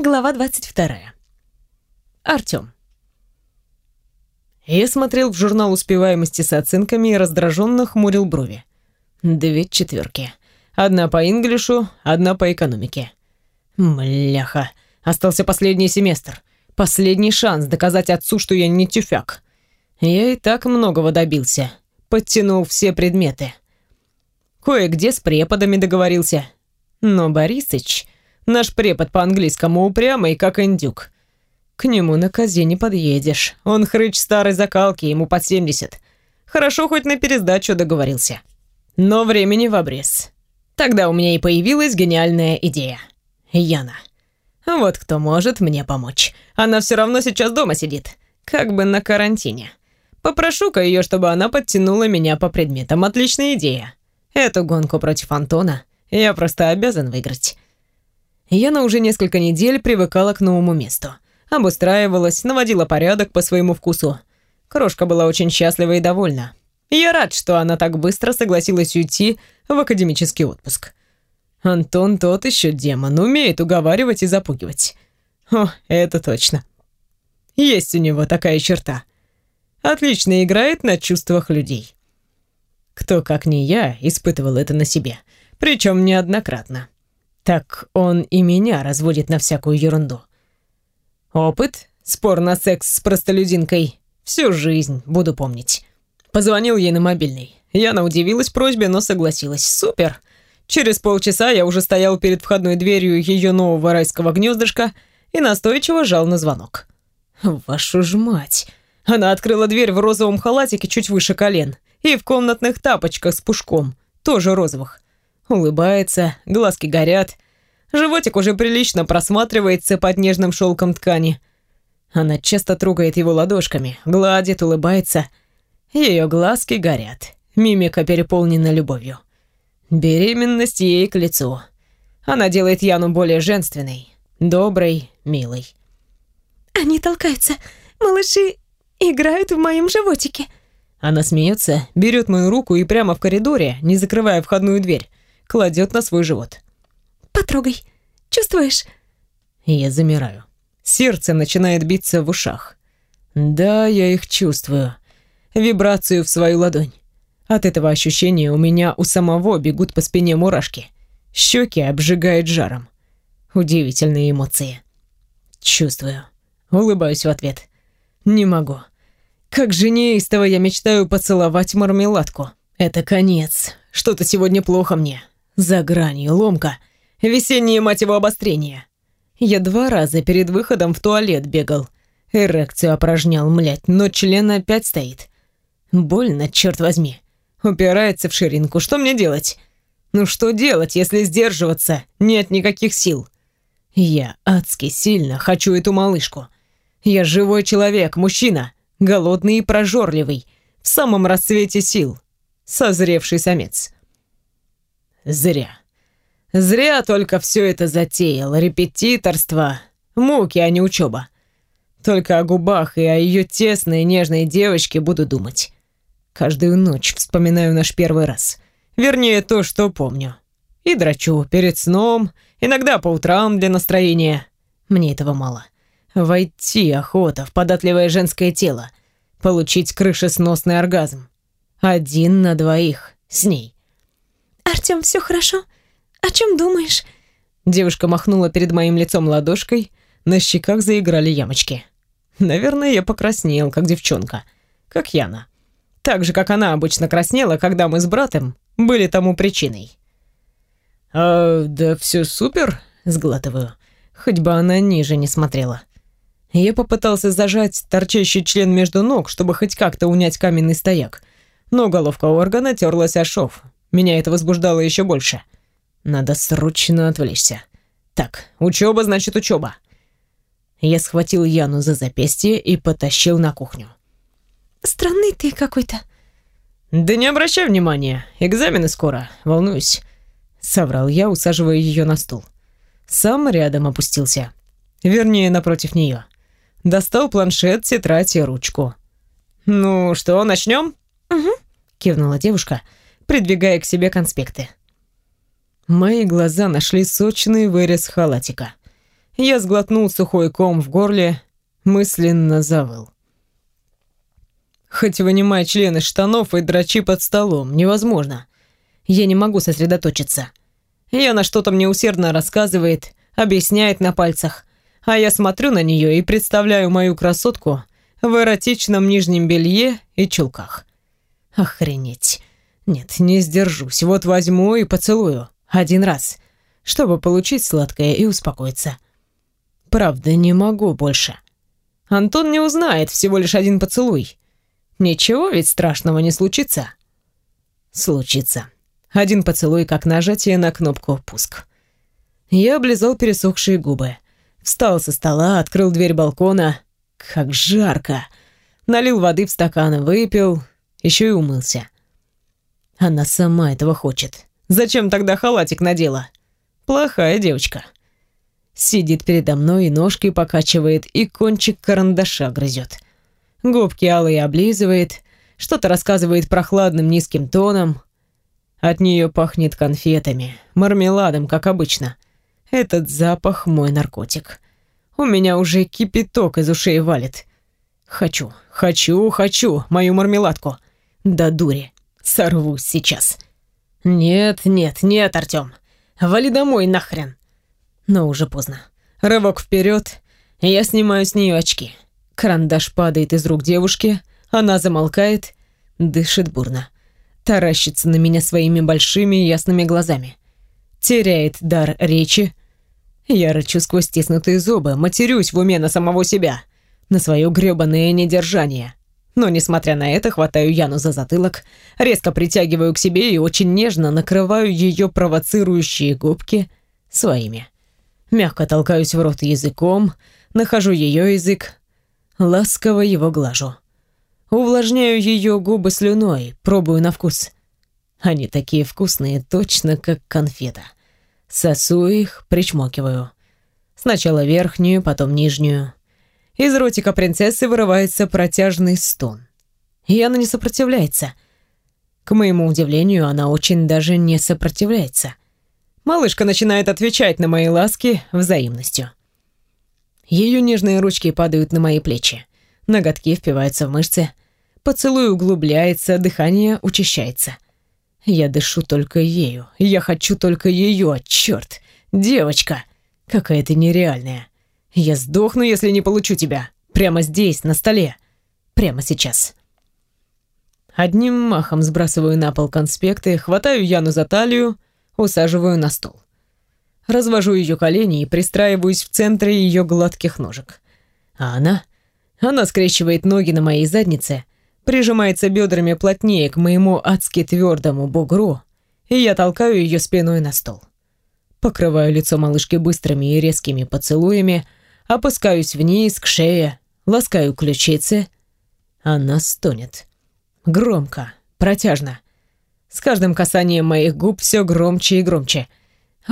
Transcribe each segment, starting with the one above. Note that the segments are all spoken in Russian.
Глава 22. Артём. Я смотрел в журнал успеваемости с оценками и раздраженно хмурил брови. Две четверки. Одна по инглишу, одна по экономике. Мляха. Остался последний семестр. Последний шанс доказать отцу, что я не тюфяк. Я и так многого добился. Подтянул все предметы. Кое-где с преподами договорился. Но Борисыч Наш препод по английскому упрямый, как индюк. К нему на козе не подъедешь. Он хрыч старой закалки, ему под 70. Хорошо, хоть на пересдачу договорился. Но времени в обрез. Тогда у меня и появилась гениальная идея. Яна. Вот кто может мне помочь. Она все равно сейчас дома сидит. Как бы на карантине. Попрошу-ка ее, чтобы она подтянула меня по предметам. Отличная идея. Эту гонку против Антона я просто обязан выиграть. Яна уже несколько недель привыкала к новому месту. Обустраивалась, наводила порядок по своему вкусу. Крошка была очень счастлива и довольна. Я рад, что она так быстро согласилась уйти в академический отпуск. Антон тот еще демон, умеет уговаривать и запугивать. О, это точно. Есть у него такая черта. Отлично играет на чувствах людей. Кто, как не я, испытывал это на себе. Причем неоднократно. Так он и меня разводит на всякую ерунду. Опыт, спор на секс с простолюдинкой. Всю жизнь буду помнить. Позвонил ей на мобильный. Яна удивилась просьбе, но согласилась. Супер. Через полчаса я уже стоял перед входной дверью ее нового райского гнездышка и настойчиво жал на звонок. Вашу ж мать. Она открыла дверь в розовом халатике чуть выше колен и в комнатных тапочках с пушком, тоже розовых. Улыбается, глазки горят. Животик уже прилично просматривается под нежным шелком ткани. Она часто трогает его ладошками, гладит, улыбается. Ее глазки горят. Мимика переполнена любовью. Беременность ей к лицу. Она делает Яну более женственной, доброй, милой. «Они толкаются. Малыши играют в моем животике». Она смеется, берет мою руку и прямо в коридоре, не закрывая входную дверь, кладет на свой живот. «Потрогай. Чувствуешь?» Я замираю. Сердце начинает биться в ушах. Да, я их чувствую. Вибрацию в свою ладонь. От этого ощущения у меня у самого бегут по спине мурашки. Щеки обжигают жаром. Удивительные эмоции. Чувствую. Улыбаюсь в ответ. Не могу. Как же неистово я мечтаю поцеловать мармеладку. Это конец. Что-то сегодня плохо мне. За гранью, ломка. Весеннее, мать его, обострение. Я два раза перед выходом в туалет бегал. Эрекцию опорожнял, млять, но член опять стоит. Больно, черт возьми. Упирается в ширинку. Что мне делать? Ну что делать, если сдерживаться нет никаких сил? Я адски сильно хочу эту малышку. Я живой человек, мужчина, голодный и прожорливый, в самом расцвете сил, созревший самец. Зря. Зря только все это затеял. Репетиторство. Муки, а не учеба. Только о губах и о ее тесной нежной девочке буду думать. Каждую ночь вспоминаю наш первый раз. Вернее, то, что помню. И драчу перед сном, иногда по утрам для настроения. Мне этого мало. Войти охота в податливое женское тело. Получить крышесносный оргазм. Один на двоих. С ней. «Артём, всё хорошо? О чём думаешь?» Девушка махнула перед моим лицом ладошкой, на щеках заиграли ямочки. Наверное, я покраснел, как девчонка. Как Яна. Так же, как она обычно краснела, когда мы с братом были тому причиной. «А, да всё супер», — сглатываю. Хоть бы она ниже не смотрела. Я попытался зажать торчащий член между ног, чтобы хоть как-то унять каменный стояк. Но головка органа терлась о шов, меня это возбуждало еще больше. Надо срочно отвлечься. Так, учеба значит учеба. Я схватил Яну за запястье и потащил на кухню. Странный ты какой-то. Да не обращай внимания, экзамены скоро, волнуюсь. Соврал я, усаживая ее на стул. Сам рядом опустился. Вернее, напротив нее. Достал планшет, тетрадь и ручку. «Ну что, начнем?» «Угу», — кивнула девушка, — придвигая к себе конспекты. Мои глаза нашли сочный вырез халатика. Я сглотнул сухой ком в горле, мысленно завыл. Хоть вынимай члены штанов и дрочи под столом, невозможно. Я не могу сосредоточиться. Я на что-то мне усердно рассказывает, объясняет на пальцах, а я смотрю на нее и представляю мою красотку в эротичном нижнем белье и чулках. Охренеть. Нет, не сдержусь. Вот возьму и поцелую. Один раз. Чтобы получить сладкое и успокоиться. Правда, не могу больше. Антон не узнает, всего лишь один поцелуй. Ничего ведь страшного не случится. Случится. Один поцелуй, как нажатие на кнопку «Пуск». Я облизал пересохшие губы. Встал со стола, открыл дверь балкона. Как жарко. Налил воды в стакан, выпил, еще и умылся. Она сама этого хочет. Зачем тогда халатик надела? Плохая девочка. Сидит передо мной и ножки покачивает, и кончик карандаша грызет. Губки алые облизывает, что-то рассказывает прохладным низким тоном. От нее пахнет конфетами, мармеладом, как обычно. Этот запах мой наркотик. У меня уже кипяток из ушей валит. Хочу, хочу, хочу мою мармеладку. Да дури, сорвусь сейчас. Нет, нет, нет, Артём. Вали домой нахрен. Но уже поздно. Рывок вперед, я снимаю с нее очки. Карандаш падает из рук девушки, она замолкает, дышит бурно. Таращится на меня своими большими ясными глазами. Теряет дар речи. Я рычу сквозь стиснутые зубы, матерюсь в уме на самого себя, на свое грёбаное недержание. Но, несмотря на это, хватаю Яну за затылок, резко притягиваю к себе и очень нежно накрываю ее провоцирующие губки своими. Мягко толкаюсь в рот языком, нахожу ее язык, ласково его глажу. Увлажняю ее губы слюной, пробую на вкус. Они такие вкусные, точно как конфета. Сосу их, причмокиваю. Сначала верхнюю, потом нижнюю. Из ротика принцессы вырывается протяжный стон. И она не сопротивляется. К моему удивлению, она очень даже не сопротивляется. Малышка начинает отвечать на мои ласки взаимностью. Ее нежные ручки падают на мои плечи. Ноготки впиваются в мышцы. Поцелуй углубляется, дыхание учащается. Я дышу только ею. Я хочу только ее, черт. Девочка. Какая ты нереальная. Я сдохну, если не получу тебя. Прямо здесь, на столе. Прямо сейчас. Одним махом сбрасываю на пол конспекты, хватаю Яну за талию, усаживаю на стол. Развожу ее колени и пристраиваюсь в центре ее гладких ножек. А она... Она скрещивает ноги на моей заднице, прижимается бедрами плотнее к моему адски твердому бугру, и я толкаю ее спиной на стол. Покрываю лицо малышки быстрыми и резкими поцелуями, опускаюсь вниз к шее, ласкаю ключицы. Она стонет. Громко, протяжно. С каждым касанием моих губ все громче и громче —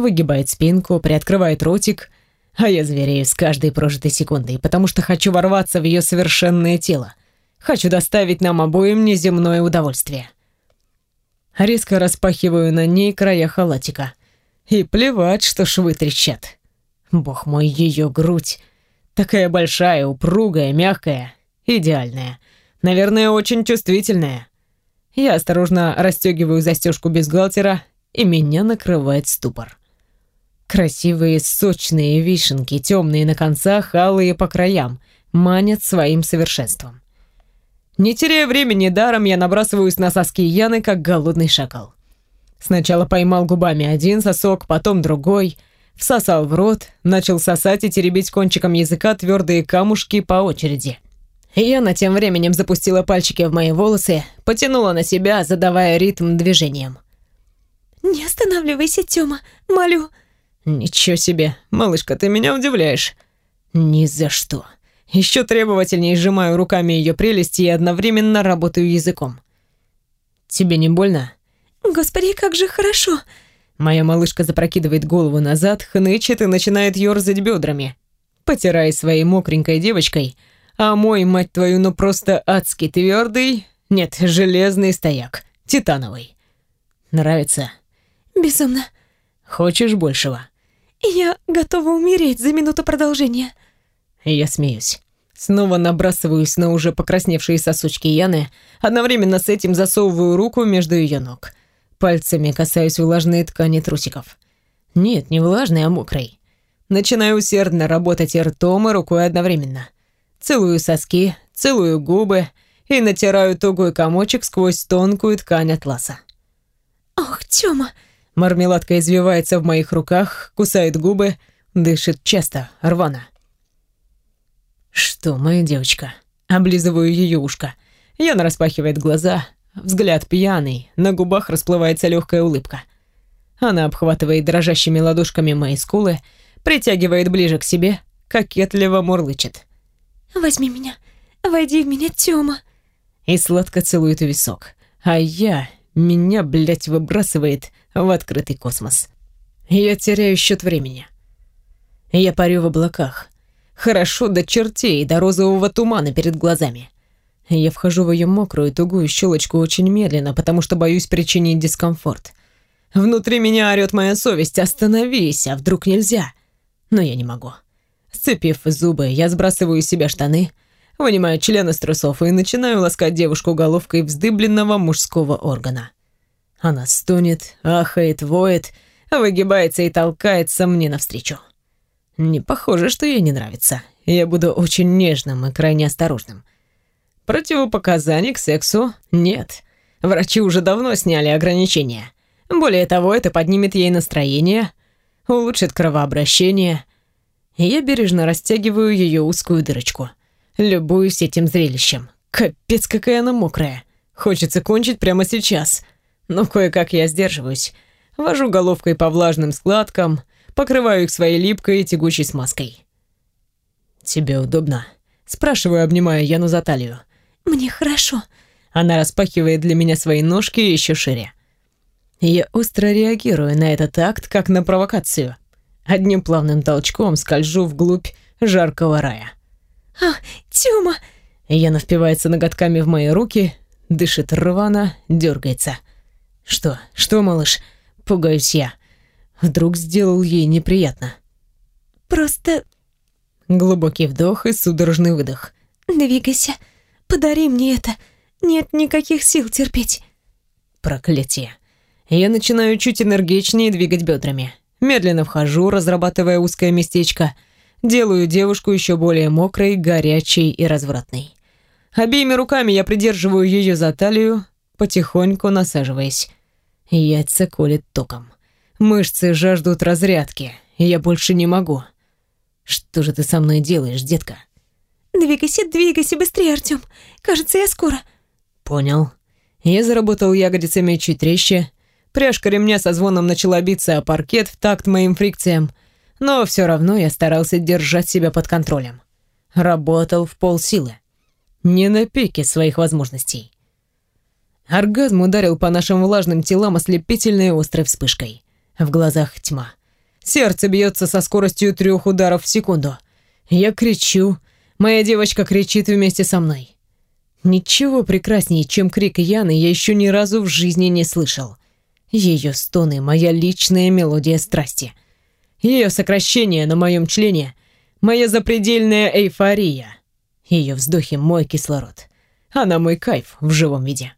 выгибает спинку, приоткрывает ротик, а я зверею с каждой прожитой секундой, потому что хочу ворваться в ее совершенное тело. Хочу доставить нам обоим неземное удовольствие. Резко распахиваю на ней края халатика. И плевать, что швы трещат. Бог мой, ее грудь. Такая большая, упругая, мягкая, идеальная. Наверное, очень чувствительная. Я осторожно расстегиваю застежку бюстгальтера, и меня накрывает ступор. Красивые сочные вишенки, темные на концах, алые по краям, манят своим совершенством. Не теряя времени даром, я набрасываюсь на соски Яны, как голодный шакал. Сначала поймал губами один сосок, потом другой, всосал в рот, начал сосать и теребить кончиком языка твердые камушки по очереди. Яна тем временем запустила пальчики в мои волосы, потянула на себя, задавая ритм движением. «Не останавливайся, Тёма, молю», «Ничего себе, малышка, ты меня удивляешь». «Ни за что». Еще требовательнее сжимаю руками ее прелести и одновременно работаю языком. «Тебе не больно?» «Господи, как же хорошо!» Моя малышка запрокидывает голову назад, хнычет и начинает ерзать бедрами, потирая своей мокренькой девочкой, а мой, мать твою, ну просто адский твердый, нет, железный стояк, титановый. Нравится? Безумно. Хочешь большего? Я готова умереть за минуту продолжения. Я смеюсь. Снова набрасываюсь на уже покрасневшие сосочки Яны, одновременно с этим засовываю руку между ее ног. Пальцами касаюсь влажной ткани трусиков. Нет, не влажной, а мокрой. Начинаю усердно работать и ртом, и рукой одновременно. Целую соски, целую губы и натираю тугой комочек сквозь тонкую ткань атласа. «Ох, Тёма!» Мармеладка извивается в моих руках, кусает губы, дышит часто, рвано. «Что, моя девочка?» Облизываю ее ушко. Яна распахивает глаза, взгляд пьяный, на губах расплывается легкая улыбка. Она обхватывает дрожащими ладошками мои скулы, притягивает ближе к себе, кокетливо мурлычет. «Возьми меня, войди в меня, Тёма!» И сладко целует висок. А я, меня, блядь, выбрасывает в открытый космос. Я теряю счет времени. Я парю в облаках. Хорошо до чертей, до розового тумана перед глазами. Я вхожу в ее мокрую, тугую щелочку очень медленно, потому что боюсь причинить дискомфорт. Внутри меня орёт моя совесть «Остановись, а вдруг нельзя?» Но я не могу. Сцепив зубы, я сбрасываю из себя штаны, вынимаю член из трусов и начинаю ласкать девушку головкой вздыбленного мужского органа. Она стонет, ахает, воет, выгибается и толкается мне навстречу. Не похоже, что ей не нравится. Я буду очень нежным и крайне осторожным. Противопоказаний к сексу нет. Врачи уже давно сняли ограничения. Более того, это поднимет ей настроение, улучшит кровообращение. Я бережно растягиваю ее узкую дырочку. Любуюсь этим зрелищем. Капец, какая она мокрая. Хочется кончить прямо сейчас. Но кое-как я сдерживаюсь. Вожу головкой по влажным складкам, покрываю их своей липкой и тягучей смазкой. «Тебе удобно?» Спрашиваю, обнимая Яну за талию. «Мне хорошо». Она распахивает для меня свои ножки еще шире. Я остро реагирую на этот акт, как на провокацию. Одним плавным толчком скольжу вглубь жаркого рая. «А, Тёма!» Яна впивается ноготками в мои руки, дышит рвано, дергается. «Что? Что, малыш?» Пугаюсь я. Вдруг сделал ей неприятно. «Просто...» Глубокий вдох и судорожный выдох. «Двигайся. Подари мне это. Нет никаких сил терпеть». Проклятие. Я начинаю чуть энергичнее двигать бедрами. Медленно вхожу, разрабатывая узкое местечко. Делаю девушку еще более мокрой, горячей и развратной. Обеими руками я придерживаю ее за талию, потихоньку насаживаясь. Яйца колет током. Мышцы жаждут разрядки, я больше не могу. Что же ты со мной делаешь, детка? Двигайся, двигайся быстрее, Артём. Кажется, я скоро. Понял. Я заработал ягодицами чуть резче, Пряжка ремня со звоном начала биться о паркет в такт моим фрикциям, но все равно я старался держать себя под контролем. Работал в полсилы. Не на пике своих возможностей. Оргазм ударил по нашим влажным телам ослепительной острой вспышкой. В глазах тьма. Сердце бьется со скоростью трех ударов в секунду. Я кричу. Моя девочка кричит вместе со мной. Ничего прекраснее, чем крик Яны, я еще ни разу в жизни не слышал. Ее стоны — моя личная мелодия страсти. Ее сокращение на моем члене — моя запредельная эйфория. Ее вздохи — мой кислород. Она мой кайф в живом виде.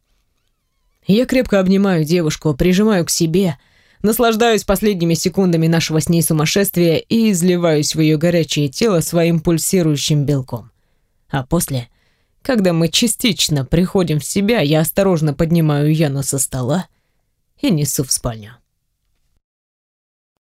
Я крепко обнимаю девушку, прижимаю к себе, наслаждаюсь последними секундами нашего с ней сумасшествия и изливаюсь в ее горячее тело своим пульсирующим белком. А после, когда мы частично приходим в себя, я осторожно поднимаю Яну со стола и несу в спальню.